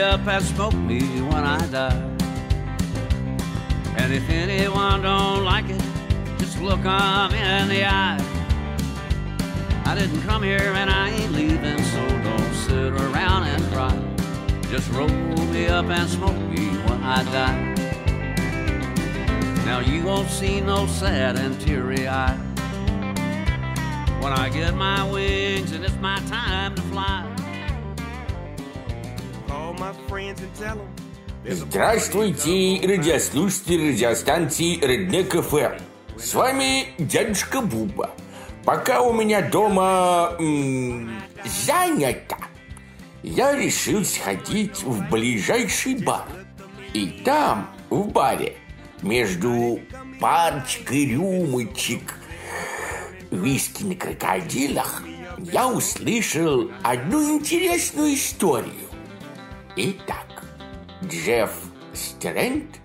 up and smoke me when I die. And if anyone don't like it, just look 'em in the eye. I didn't come here and I ain't leaving, so don't sit around and cry. Just roll me up and smoke me when I die. Now you won't see no sad and teary eye when I get my wings and it's my time to fly. Здравствуйте, радиослушатели радиостанции Реднек ФМ. С вами дядюшка Буба. Пока у меня дома м, занято, я решил сходить в ближайший бар. И там, в баре, между парочкой рюмочек виски на крокодилах, я услышал одну интересную историю. Итак, Джефф Стрэнд,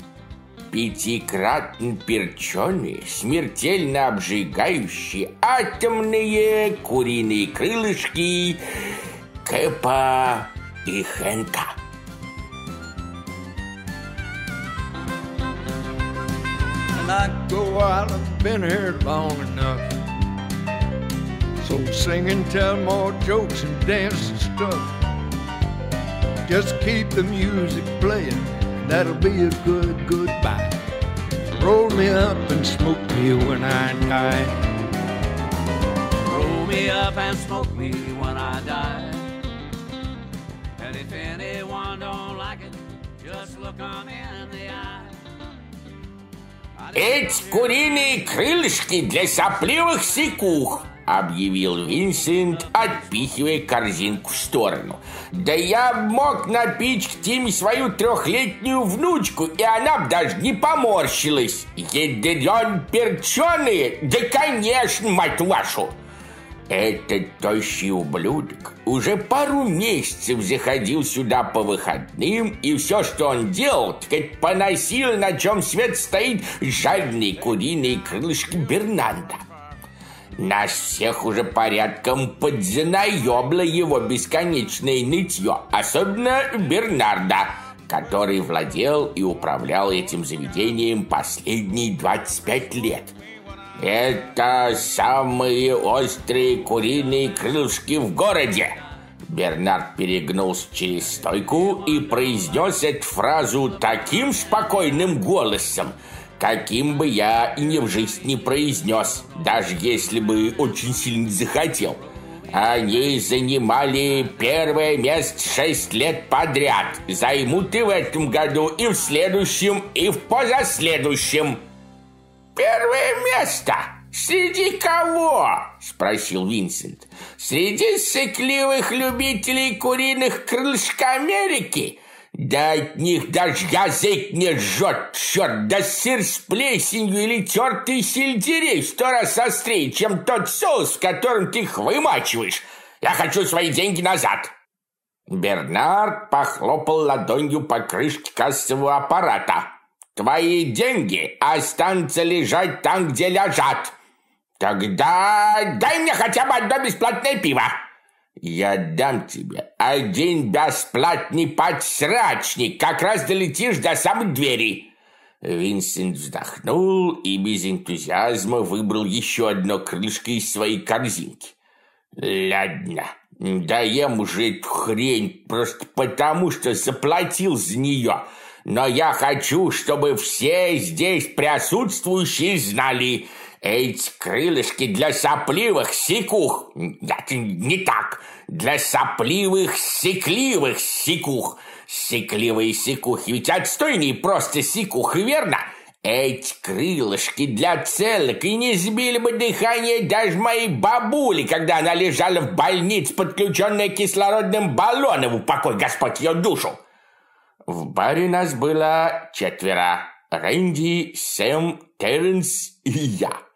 пятикратно перченые, смертельно обжигающие атомные куриные крылышки Кэпа и Хэнка. I go out, I've been here long enough. So sing and tell more jokes and dance and stuff. Just keep the music playing, and that'll be a good goodbye. Roll me up and smoke me when I die. Roll me up and smoke me when I die. And if anyone don't like it, just look 'em in the eye. Эти куриные крылышки для сопливых сикух, Объявил Винсент, отпихивая корзинку в сторону. Да я мог напичкать ими свою трехлетнюю внучку, и она б даже не поморщилась. Ядрен перченые? Да, конечно, мать вашу! Этот тощий ублюдок уже пару месяцев заходил сюда по выходным, и все, что он делал, так поносил, на чем свет стоит, жареные куриные крылышки Бернанда. Нас всех уже порядком подзанаебло его бесконечное нытье, особенно Бернарда, который владел и управлял этим заведением последние 25 лет. Это самые острые куриные крылышки в городе. Бернард перегнулся через стойку и произнес эту фразу таким спокойным голосом, каким бы я и ни в жизнь не произнес, даже если бы очень сильно захотел. Они занимали первое место шесть лет подряд. Займут и в этом году, и в следующем, и в позаследующем. «Первое место! Среди кого?» – спросил Винсент. «Среди сыкливых любителей куриных крылышек Америки?» Да от них даже язык не жжет, черт, да сыр с плесенью или тертый сельдерей сто раз острее, чем тот соус, в котором ты их вымачиваешь. Я хочу свои деньги назад. Бернард похлопал ладонью по крышке кассового аппарата. Твои деньги останутся лежать там, где лежат. Тогда дай мне хотя бы одно бесплатное пиво. Я дам тебе один бесплатный подсрачник, как раз долетишь до самой двери. Винсент вздохнул и без энтузиазма выбрал еще одно крылышко из своей корзинки. Ладно, даем уже эту хрень просто потому, что заплатил за нее. Но я хочу, чтобы все здесь присутствующие знали, эти крылышки для сопливых сикух. Это не так. Для сопливых сикливых сикух. Сикливые сикухи ведь отстойнее просто сикух, верно? Эти крылышки для целок и не сбили бы дыхание даже моей бабули, когда она лежала в больнице, подключенная кислородным баллоном, упокой Господь ее душу. В баре нас было четверо. Рэнди, Сэм, Терренс и я.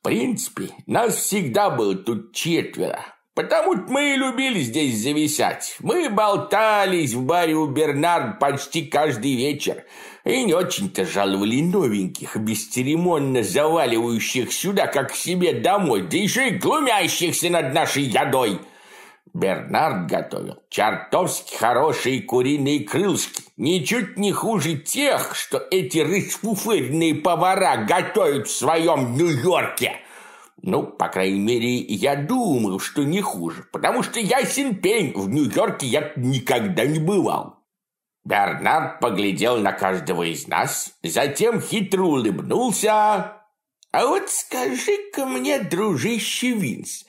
В принципе, нас всегда было тут четверо. Потому-то мы и любили здесь зависать. Мы болтались в баре у Бернарда почти каждый вечер. И не очень-то жаловали новеньких, бесцеремонно заваливающих сюда, как себе домой, да еще и глумящихся над нашей едой. Бернард готовил чертовски хорошие куриные крылышки, ничуть не хуже тех, что эти расфуфыренные повара готовят в своем Нью-Йорке. Ну, по крайней мере, я думаю, что не хуже, потому что ясен пень, в Нью-Йорке я никогда не бывал. Бернард поглядел на каждого из нас, затем хитро улыбнулся. «А вот скажи-ка мне, дружище Винс,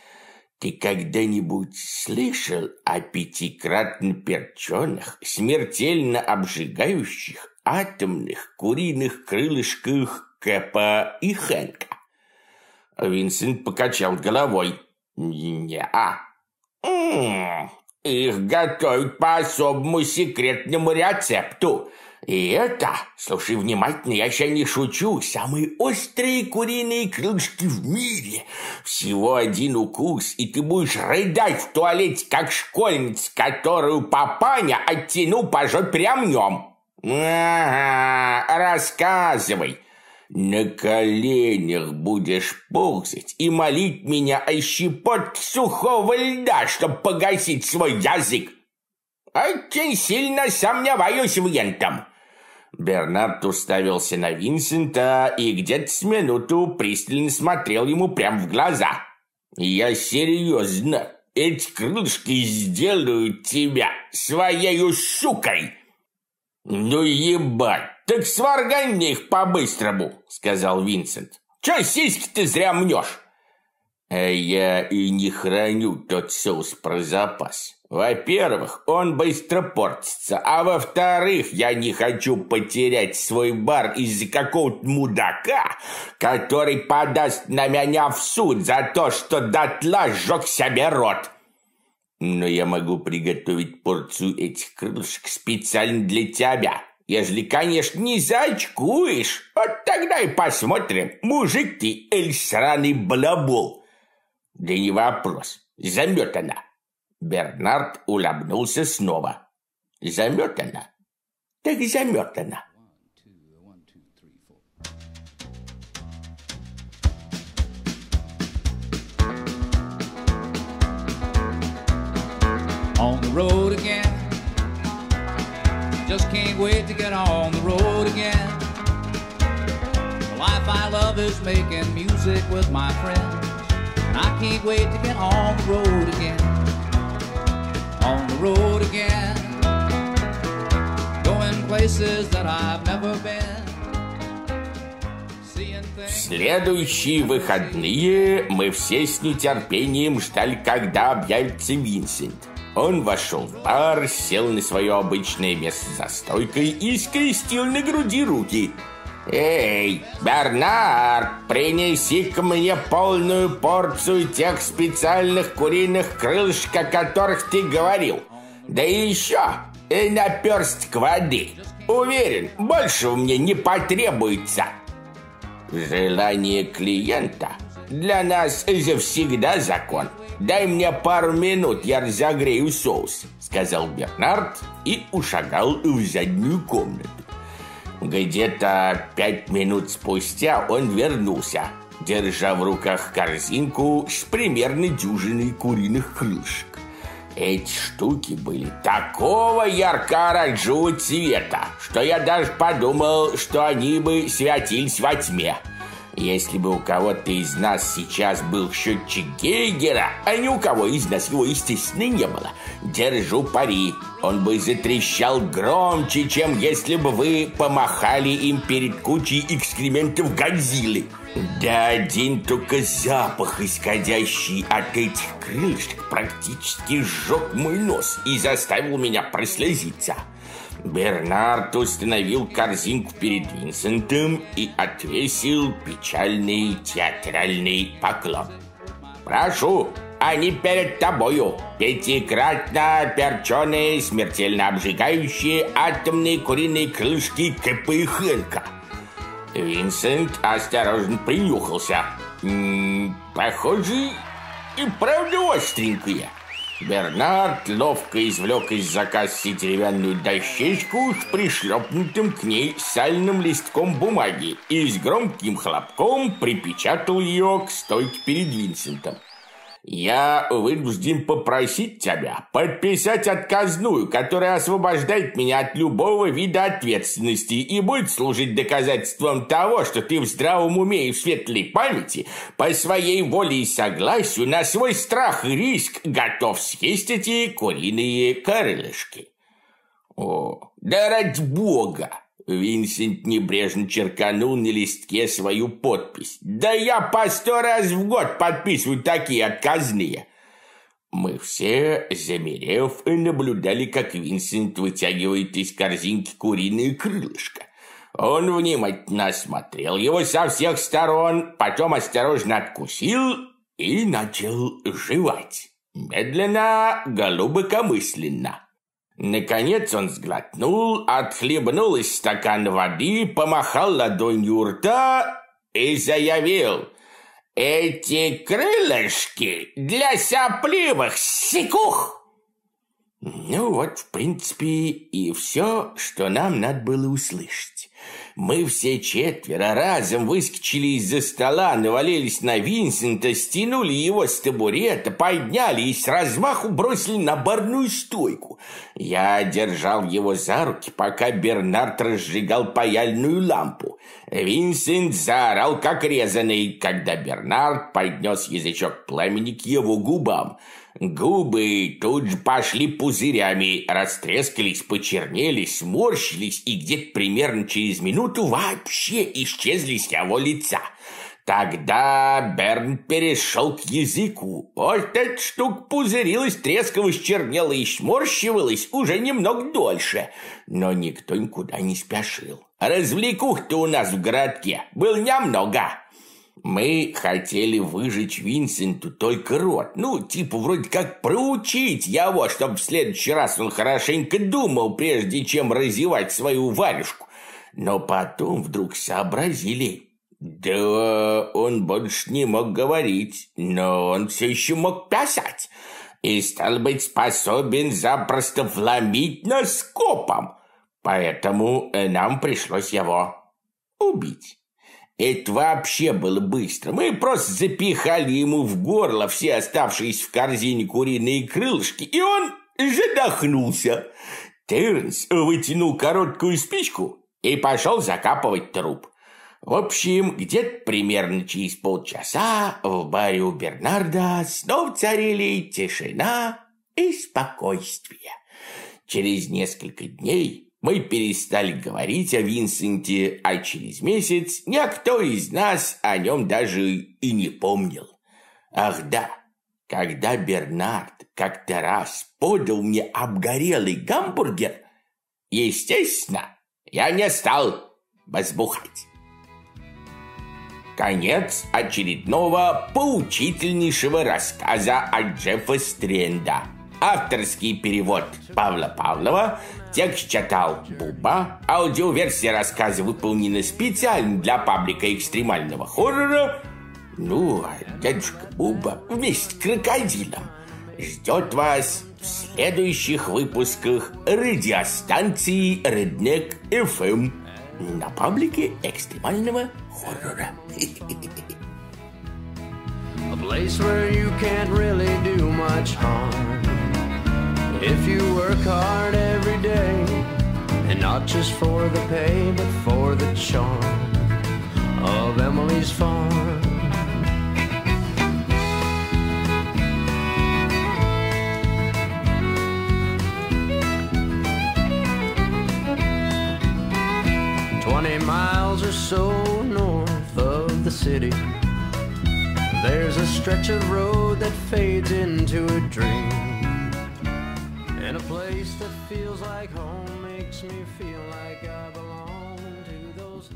ты когда-нибудь слышал о пятикратно перченых, смертельно обжигающих атомных куриных крылышках Кэпа и Хэнка? Винсент покачал головой. Не-а. Их готовят по особому секретному рецепту. И это, слушай внимательно, я сейчас не шучу, самые острые куриные крылышки в мире. Всего один укус, и ты будешь рыдать в туалете, как школьница, которую папаня оттянул по жопе ремнем. Ага, рассказывай. На коленях будешь ползать и молить меня о щепотке сухого льда, чтобы погасить свой язык. Очень сильно сомневаюсь в ентом. Бернард уставился на Винсента и где-то с минуту пристально смотрел ему прямо в глаза. «Я серьезно, эти крылышки сделают тебя своей сукой!» «Ну ебать, так сваргань мне их по-быстрому!» — сказал Винсент. «Че сиськи ты зря мнешь?» «А я и не храню тот соус про запас», во-первых, он быстро портится, а во-вторых, я не хочу потерять свой бар из-за какого-то мудака, который подаст на меня в суд за то, что дотла сжег себе рот. Но я могу приготовить порцию этих крылышек специально для тебя, ежели, конечно, не заочкуешь. Вот тогда и посмотрим, мужик ты или сраный балабол. Да не вопрос, заметана. Бернард улыбнулся снова. Заметана? Так заметана. On the road again. Just can't wait to get on the road again. The life I love is making music with my friends. And I can't wait to get on the road again. Been. Следующие выходные мы все с нетерпением ждали, когда объявится Винсент. Он вошел в бар, сел на свое обычное место за стойкой и скрестил на груди руки. «Эй, Бернард, принеси-ка мне полную порцию тех специальных куриных крылышек, о которых ты говорил. Да и еще и наперсток воды. Уверен, большего мне не потребуется». «Желание клиента для нас всегда закон. Дай мне пару минут, я разогрею соус», — сказал Бернард и ушагал в заднюю комнату. Где-то пять минут спустя он вернулся, держа в руках корзинку с примерно дюжиной куриных крылышек. Эти штуки были такого ярко-оранжевого цвета, что я даже подумал, что они бы светились во тьме. Если бы у кого-то из нас сейчас был счетчик Гейгера, а ни у кого из нас его, естественно, не было, держу пари, он бы затрещал громче, чем если бы вы помахали им перед кучей экскрементов Годзиллы. Да один только запах, исходящий от этих крылышек, практически сжег мой нос и заставил меня прослезиться. Бернард установил корзинку перед Винсентом и отвесил печальный театральный поклон. «Прошу, они перед тобою. Пятикратно перченые, смертельно обжигающие атомные куриные крылышки КПХНК». Винсент осторожно принюхался. -м, похоже, и правда остренькие. Бернард ловко извлек из заказки деревянную дощечку с пришлепнутым к ней сальным листком бумаги и с громким хлопком припечатал ее к стойке перед Винсентом. Я вынужден попросить тебя подписать отказную, которая освобождает меня от любого вида ответственности и будет служить доказательством того, что ты в здравом уме и в светлой памяти по своей воле и согласию на свой страх и риск готов съесть эти куриные крылышки. О, да ради бога! Винсент небрежно черканул на листке свою подпись. «Да я по сто раз в год подписываю такие отказные!» Мы все, замерев, наблюдали, как Винсент вытягивает из корзинки куриное крылышко. Он внимательно осмотрел его со всех сторон, потом осторожно откусил и начал жевать. Медленно, голубокомысленно. Наконец он сглотнул, отхлебнул из стакана воды, помахал ладонью у рта и заявил «Эти крылышки для сопливых сикух!» Ну вот, в принципе, и все, что нам надо было услышать. Мы все четверо разом выскочили из-за стола, навалились на Винсента, стянули его с табурета, подняли и с размаху бросили на барную стойку. Я держал его за руки, пока Бернард разжигал паяльную лампу. Винсент заорал, как резанный, когда Бернард поднес язычок пламени к его губам. Губы тут же пошли пузырями, растрескались, почернели, сморщились и где-то примерно через минуту вообще исчезли с его лица. Тогда Берн перешел к языку. Вот эта штука пузырилась, трескалась, чернела и сморщивалась уже немного дольше. Но никто никуда не спешил. Развлекух-то у нас в городке был немного. Мы хотели выжечь Винсенту только рот. Ну, типа, вроде как проучить его, чтобы в следующий раз он хорошенько думал, прежде чем разевать свою варежку. Но потом вдруг сообразили. Да, он больше не мог говорить, но он все еще мог писать. И стал быть способен запросто вломить нас копом. Поэтому нам пришлось его убить. Это вообще было быстро. Мы просто запихали ему в горло все оставшиеся в корзине куриные крылышки, и он задохнулся. Тернс вытянул короткую спичку и пошел закапывать труп. В общем, где-то примерно через полчаса в баре у Бернарда снова царили тишина и спокойствие. Через несколько дней мы перестали говорить о Винсенте, а через месяц никто из нас о нем даже и не помнил. Ах да, когда Бернард как-то раз подал мне обгорелый гамбургер, естественно, я не стал возбухать. Конец очередного поучительнейшего рассказа от Джеффа Стренда – Авторский перевод Павла Павлова, текст читал Буба, аудиоверсия рассказа выполнена специально для паблика экстремального хоррора. Ну, а дядюшка Буба вместе с крокодилом ждет вас в следующих выпусках радиостанции Redneck FM на паблике экстремального хоррора. A place where you can't really do much harm. If you work hard every day, and not just for the pay, but for the charm of Emily's farm. So north of the city, there's a stretch of road that fades into a dream. And a place that feels like home makes me feel like I belong to those